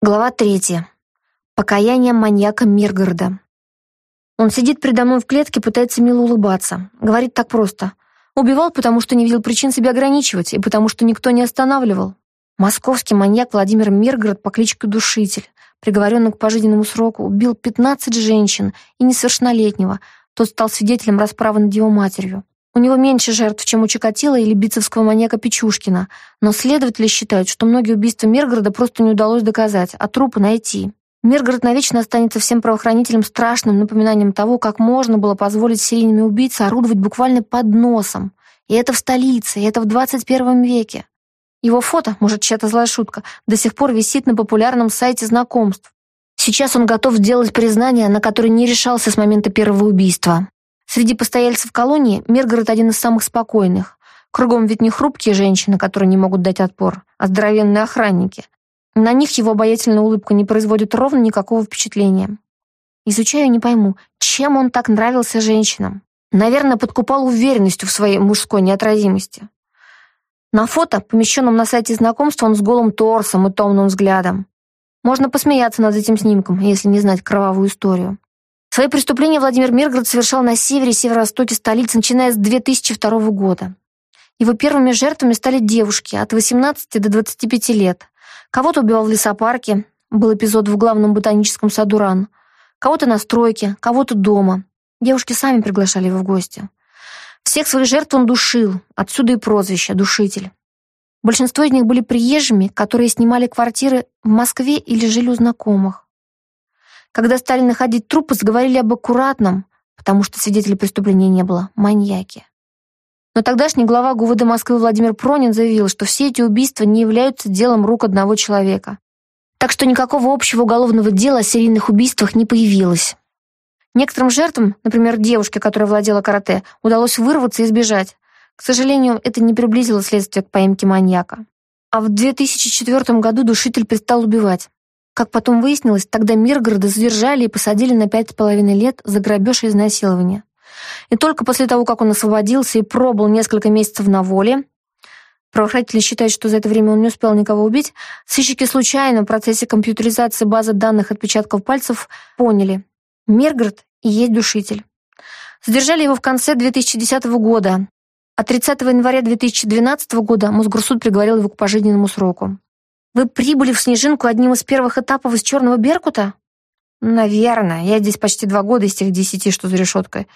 Глава третья. Покаяние маньяка Миргорода. Он сидит передо мной в клетке, пытается мило улыбаться. Говорит так просто. Убивал, потому что не видел причин себя ограничивать, и потому что никто не останавливал. Московский маньяк Владимир Миргород по кличке Душитель, приговоренный к пожизненному сроку, убил 15 женщин и несовершеннолетнего. Тот стал свидетелем расправы над его матерью. У него меньше жертв, чем у Чикатила или бицевского маньяка Печушкина, но следователи считают, что многие убийства Миргорода просто не удалось доказать, а трупы найти. Миргород навечно останется всем правоохранителям страшным напоминанием того, как можно было позволить серийными убийцам орудовать буквально под носом. И это в столице, и это в 21 веке. Его фото, может, чья-то злая шутка, до сих пор висит на популярном сайте знакомств. Сейчас он готов сделать признание, на которое не решался с момента первого убийства. Среди постояльцев колонии Миргород один из самых спокойных. Кругом ведь не хрупкие женщины, которые не могут дать отпор, а здоровенные охранники. На них его обаятельная улыбка не производит ровно никакого впечатления. Изучаю и не пойму, чем он так нравился женщинам. Наверное, подкупал уверенностью в своей мужской неотразимости. На фото, помещенном на сайте знакомства, он с голым торсом и томным взглядом. Можно посмеяться над этим снимком, если не знать кровавую историю. Свои преступления Владимир Миргород совершал на севере и северо-востоке столицы, начиная с 2002 года. Его первыми жертвами стали девушки от 18 до 25 лет. Кого-то убивал в лесопарке, был эпизод в главном ботаническом саду Ран, кого-то на стройке, кого-то дома. Девушки сами приглашали его в гости. Всех своих жертв он душил, отсюда и прозвище «душитель». Большинство из них были приезжими, которые снимали квартиры в Москве или жили у знакомых. Когда стали находить трупы, заговорили об аккуратном, потому что свидетелей преступления не было, маньяке. Но тогдашний глава ГУВД Москвы Владимир Пронин заявил, что все эти убийства не являются делом рук одного человека. Так что никакого общего уголовного дела о серийных убийствах не появилось. Некоторым жертвам, например, девушке, которая владела карате, удалось вырваться и сбежать. К сожалению, это не приблизило следствие к поимке маньяка. А в 2004 году душитель перестал убивать. Как потом выяснилось, тогда Миргорода задержали и посадили на пять с половиной лет за грабеж и изнасилование. И только после того, как он освободился и пробыл несколько месяцев на воле, правоохранители считают, что за это время он не успел никого убить, сыщики случайно в процессе компьютеризации базы данных отпечатков пальцев поняли – Миргород и есть душитель. Задержали его в конце 2010 года, а 30 января 2012 года Мосгорсуд приговорил его к пожизненному сроку. Вы прибыли в Снежинку одним из первых этапов из Черного Беркута? Наверное. Я здесь почти два года из тех десяти, что за решеткой.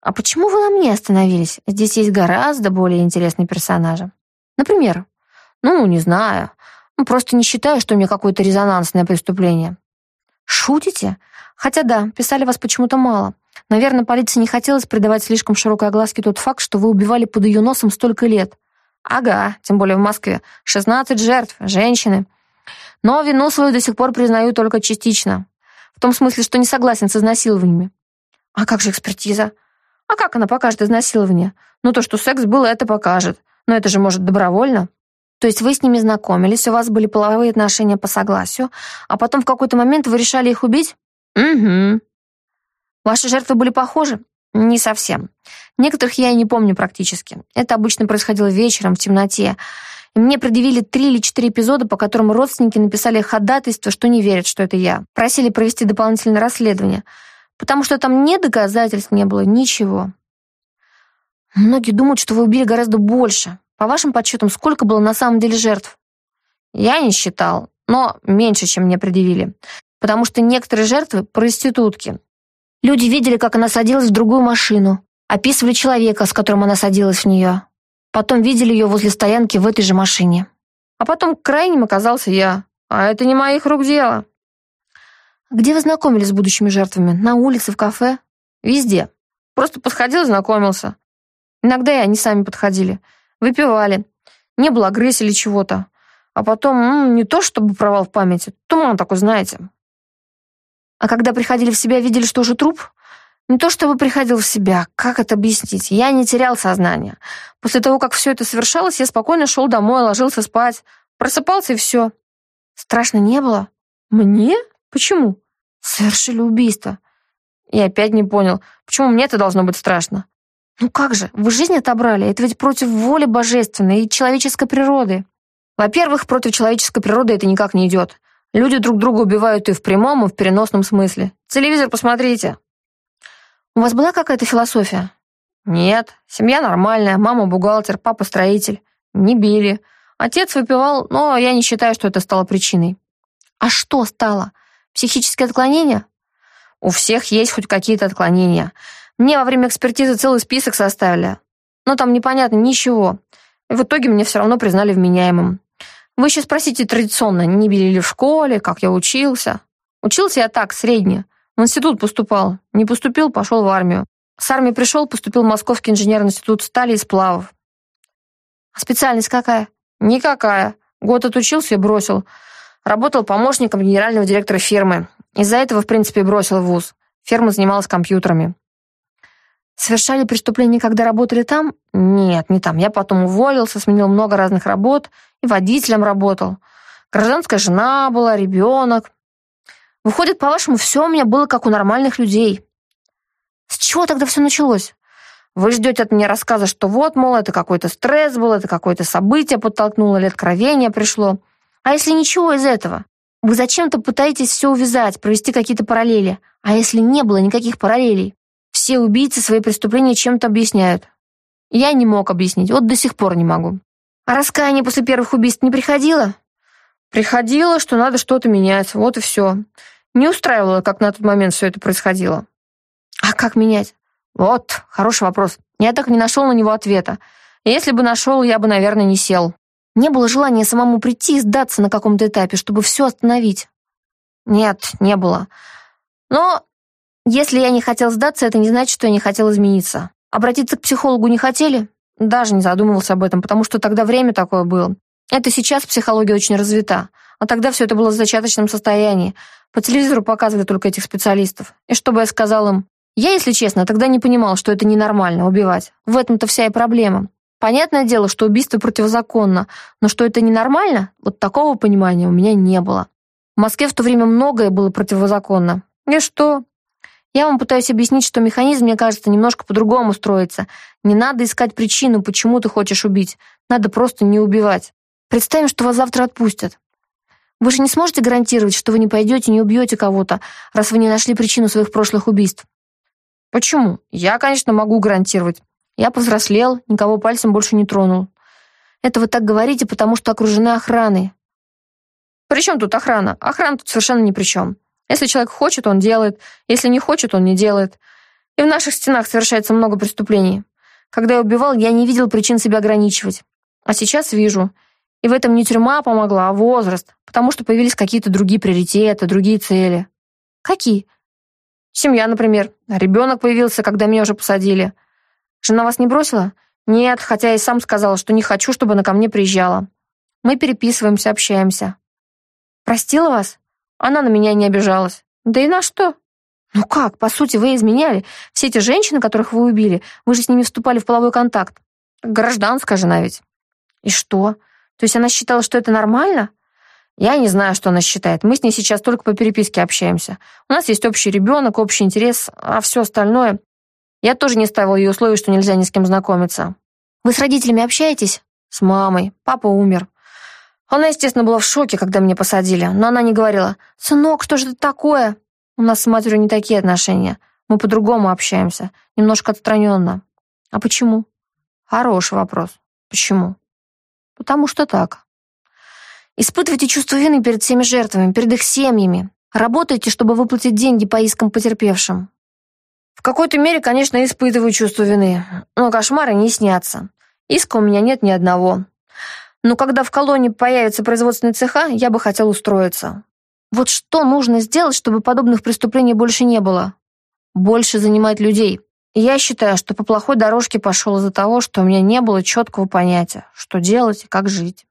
А почему вы на мне остановились? Здесь есть гораздо более интересные персонажи. Например? Ну, не знаю. Ну, просто не считаю, что у меня какое-то резонансное преступление. Шутите? Хотя да, писали вас почему-то мало. Наверное, полиции не хотелось придавать слишком широкой огласке тот факт, что вы убивали под ее носом столько лет. Ага, тем более в Москве. 16 жертв, женщины. Но вину свою до сих пор признаю только частично. В том смысле, что не согласен с изнасилованиями. А как же экспертиза? А как она покажет изнасилование? Ну, то, что секс был, это покажет. Но это же может добровольно. То есть вы с ними знакомились, у вас были половые отношения по согласию, а потом в какой-то момент вы решали их убить? Угу. Ваши жертвы были похожи? Не совсем. Некоторых я и не помню практически. Это обычно происходило вечером, в темноте. И мне предъявили три или четыре эпизода, по которым родственники написали ходатайство, что не верят, что это я. Просили провести дополнительное расследование, потому что там ни доказательств не было, ничего. Многие думают, что вы убили гораздо больше. По вашим подсчетам, сколько было на самом деле жертв? Я не считал, но меньше, чем мне предъявили. Потому что некоторые жертвы – проститутки, Люди видели, как она садилась в другую машину, описывали человека, с которым она садилась в нее. Потом видели ее возле стоянки в этой же машине. А потом крайним оказался я. А это не моих рук дело. Где вы знакомились с будущими жертвами? На улице, в кафе? Везде. Просто подходил знакомился. Иногда и они сами подходили. Выпивали. Не было агрессии или чего-то. А потом, ну, не то чтобы провал в памяти, туман такой, знаете. А когда приходили в себя, видели, что уже труп? Не то чтобы приходил в себя, как это объяснить? Я не терял сознание. После того, как все это совершалось, я спокойно шел домой, ложился спать. Просыпался и все. Страшно не было? Мне? Почему? Совершили убийство. И опять не понял, почему мне это должно быть страшно? Ну как же, вы жизнь отобрали, это ведь против воли божественной и человеческой природы. Во-первых, против человеческой природы это никак не идет. Люди друг друга убивают и в прямом, и в переносном смысле. Телевизор посмотрите. У вас была какая-то философия? Нет, семья нормальная, мама бухгалтер, папа строитель. Не били. Отец выпивал, но я не считаю, что это стало причиной. А что стало? Психическое отклонение? У всех есть хоть какие-то отклонения. Мне во время экспертизы целый список составили. Но там непонятно ничего. И в итоге меня все равно признали вменяемым. Вы еще спросите традиционно, не били ли в школе, как я учился. Учился я так, средне. В институт поступал. Не поступил, пошел в армию. С армии пришел, поступил в Московский инженерный институт стали и сплавов. А специальность какая? Никакая. Год отучился и бросил. Работал помощником генерального директора фирмы. Из-за этого, в принципе, бросил вуз. Фирма занималась компьютерами. Совершали преступления, когда работали там? Нет, не там. Я потом уволился, сменил много разных работ и водителем работал. Гражданская жена была, ребенок. Выходит, по-вашему, все у меня было как у нормальных людей. С чего тогда все началось? Вы ждете от меня рассказа, что вот, мол, это какой-то стресс был, это какое-то событие подтолкнуло, или откровение пришло. А если ничего из этого? Вы зачем-то пытаетесь все увязать, провести какие-то параллели. А если не было никаких параллелей? Все убийцы свои преступления чем-то объясняют. Я не мог объяснить, вот до сих пор не могу. А раскаяние после первых убийств не приходило? Приходило, что надо что-то менять, вот и все. Не устраивало, как на тот момент все это происходило. А как менять? Вот, хороший вопрос. Я так не нашел на него ответа. Если бы нашел, я бы, наверное, не сел. Не было желания самому прийти и сдаться на каком-то этапе, чтобы все остановить. Нет, не было. Но если я не хотел сдаться, это не значит, что я не хотел измениться. Обратиться к психологу не хотели? Даже не задумывался об этом, потому что тогда время такое было. Это сейчас психология очень развита. А тогда все это было в зачаточном состоянии. По телевизору показывали только этих специалистов. И что бы я сказал им? Я, если честно, тогда не понимал, что это ненормально убивать. В этом-то вся и проблема. Понятное дело, что убийство противозаконно, но что это ненормально, вот такого понимания у меня не было. В Москве в то время многое было противозаконно. И что? Я вам пытаюсь объяснить, что механизм, мне кажется, немножко по-другому строится. Не надо искать причину, почему ты хочешь убить. Надо просто не убивать. Представим, что вас завтра отпустят. Вы же не сможете гарантировать, что вы не пойдете не убьете кого-то, раз вы не нашли причину своих прошлых убийств. Почему? Я, конечно, могу гарантировать. Я повзрослел, никого пальцем больше не тронул. Это вы так говорите, потому что окружены охраной. При чем тут охрана? Охрана тут совершенно ни при чем. Если человек хочет, он делает. Если не хочет, он не делает. И в наших стенах совершается много преступлений. Когда я убивал, я не видел причин себя ограничивать. А сейчас вижу. И в этом не тюрьма помогла, а возраст. Потому что появились какие-то другие приоритеты, другие цели. Какие? Семья, например. Ребенок появился, когда меня уже посадили. Жена вас не бросила? Нет, хотя и сам сказал, что не хочу, чтобы она ко мне приезжала. Мы переписываемся, общаемся. Простила вас? Она на меня не обижалась. Да и на что? Ну как, по сути, вы изменяли. Все эти женщины, которых вы убили, вы же с ними вступали в половой контакт. Гражданская жена ведь. И что? То есть она считала, что это нормально? Я не знаю, что она считает. Мы с ней сейчас только по переписке общаемся. У нас есть общий ребенок, общий интерес, а все остальное... Я тоже не ставила ей условий, что нельзя ни с кем знакомиться. Вы с родителями общаетесь? С мамой. Папа умер. Она, естественно, была в шоке, когда меня посадили, но она не говорила «Сынок, что же это такое?» У нас с матерью не такие отношения. Мы по-другому общаемся, немножко отстраненно. А почему? Хороший вопрос. Почему? Потому что так. Испытывайте чувство вины перед всеми жертвами, перед их семьями. Работайте, чтобы выплатить деньги по искам потерпевшим. В какой-то мере, конечно, испытываю чувство вины, но кошмары не снятся. Иска у меня нет ни одного. Но когда в колонии появится производственный цеха, я бы хотел устроиться. Вот что нужно сделать, чтобы подобных преступлений больше не было? Больше занимать людей. я считаю, что по плохой дорожке пошел из-за того, что у меня не было четкого понятия, что делать и как жить.